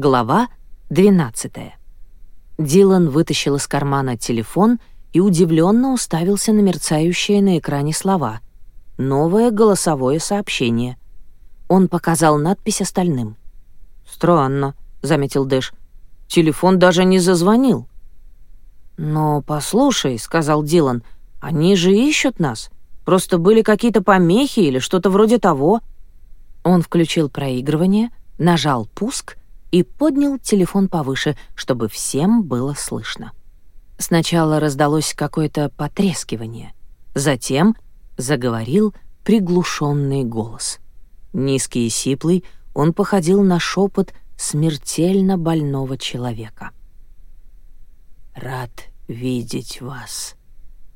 Глава 12. Дилан вытащил из кармана телефон и удивленно уставился на мерцающие на экране слова. Новое голосовое сообщение. Он показал надпись остальным. «Странно», — заметил Дэш. «Телефон даже не зазвонил». «Но послушай», — сказал Дилан, — «они же ищут нас. Просто были какие-то помехи или что-то вроде того». Он включил проигрывание, нажал «пуск», и поднял телефон повыше, чтобы всем было слышно. Сначала раздалось какое-то потрескивание, затем заговорил приглушенный голос. Низкий и сиплый, он походил на шепот смертельно больного человека. «Рад видеть вас».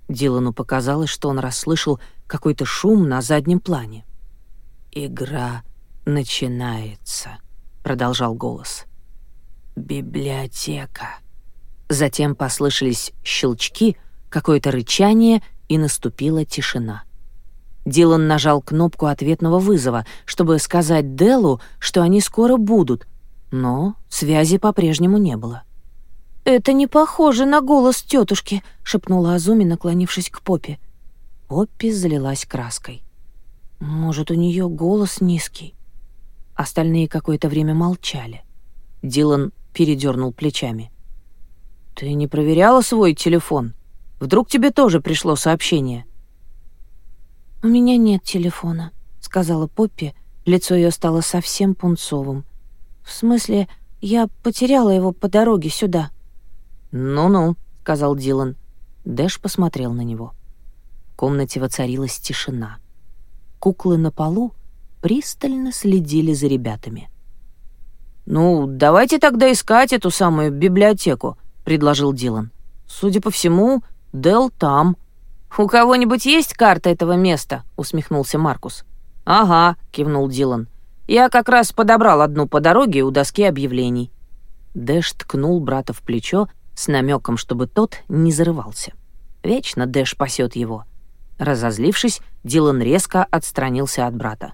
Дилану показалось, что он расслышал какой-то шум на заднем плане. «Игра начинается» продолжал голос. Библиотека. Затем послышались щелчки, какое-то рычание, и наступила тишина. Дилан нажал кнопку ответного вызова, чтобы сказать Делу, что они скоро будут, но связи по-прежнему не было. «Это не похоже на голос тетушки», — шепнула Азуми, наклонившись к Попе. Поппи залилась краской. «Может, у нее голос низкий?» Остальные какое-то время молчали. Дилан передернул плечами. «Ты не проверяла свой телефон? Вдруг тебе тоже пришло сообщение?» «У меня нет телефона», — сказала Поппи. Лицо ее стало совсем пунцовым. «В смысле, я потеряла его по дороге сюда». «Ну-ну», — сказал Дилан. Дэш посмотрел на него. В комнате воцарилась тишина. Куклы на полу пристально следили за ребятами. «Ну, давайте тогда искать эту самую библиотеку», — предложил Дилан. «Судя по всему, Дел там». «У кого-нибудь есть карта этого места?» — усмехнулся Маркус. «Ага», — кивнул Дилан. «Я как раз подобрал одну по дороге у доски объявлений». Дэш ткнул брата в плечо с намеком, чтобы тот не зарывался. Вечно Дэш пасет его. Разозлившись, Дилан резко отстранился от брата.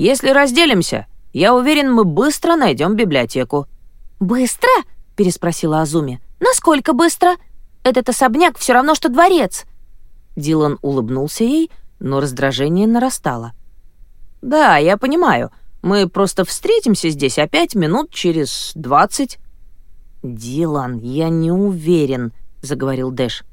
Если разделимся, я уверен, мы быстро найдем библиотеку». «Быстро?» — переспросила Азуми. «Насколько быстро? Этот особняк все равно, что дворец». Дилан улыбнулся ей, но раздражение нарастало. «Да, я понимаю. Мы просто встретимся здесь опять минут через двадцать». «Дилан, я не уверен», — заговорил Дэш.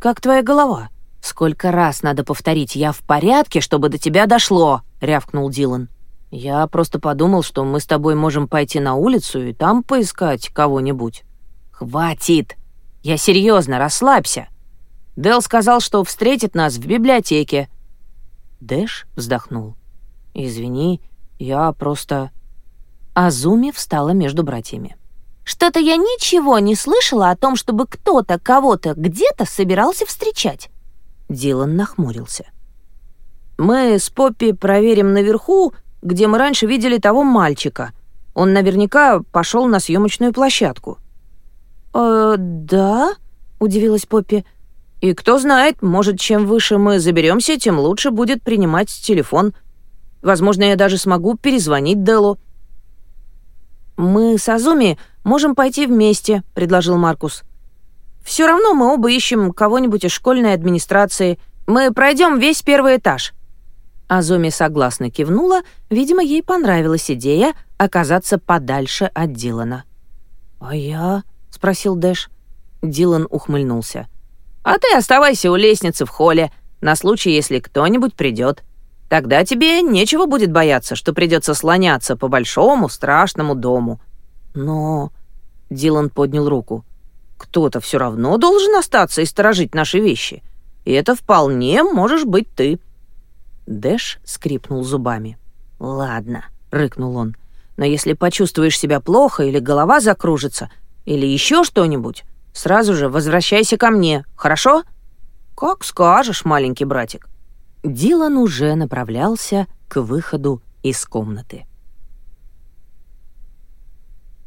«Как твоя голова?» «Сколько раз надо повторить, я в порядке, чтобы до тебя дошло!» — рявкнул Дилан. «Я просто подумал, что мы с тобой можем пойти на улицу и там поискать кого-нибудь». «Хватит! Я серьезно, расслабься!» Дэл сказал, что встретит нас в библиотеке. Дэш вздохнул. «Извини, я просто...» Азуми встала между братьями. «Что-то я ничего не слышала о том, чтобы кто-то кого-то где-то собирался встречать. Дилан нахмурился. «Мы с Поппи проверим наверху, где мы раньше видели того мальчика. Он наверняка пошел на съемочную площадку». «Э, да?» — удивилась Поппи. «И кто знает, может, чем выше мы заберемся, тем лучше будет принимать телефон. Возможно, я даже смогу перезвонить Делу». «Мы с Азуми можем пойти вместе», — предложил Маркус. Все равно мы оба ищем кого-нибудь из школьной администрации. Мы пройдем весь первый этаж». Азуми согласно кивнула, видимо, ей понравилась идея оказаться подальше от Дилана. «А я?» — спросил Дэш. Дилан ухмыльнулся. «А ты оставайся у лестницы в холле, на случай, если кто-нибудь придет. Тогда тебе нечего будет бояться, что придется слоняться по большому страшному дому». «Но...» — Дилан поднял руку. Кто-то все равно должен остаться и сторожить наши вещи. И это вполне можешь быть ты». Дэш скрипнул зубами. «Ладно», — рыкнул он, — «но если почувствуешь себя плохо или голова закружится, или еще что-нибудь, сразу же возвращайся ко мне, хорошо?» «Как скажешь, маленький братик». Дилан уже направлялся к выходу из комнаты.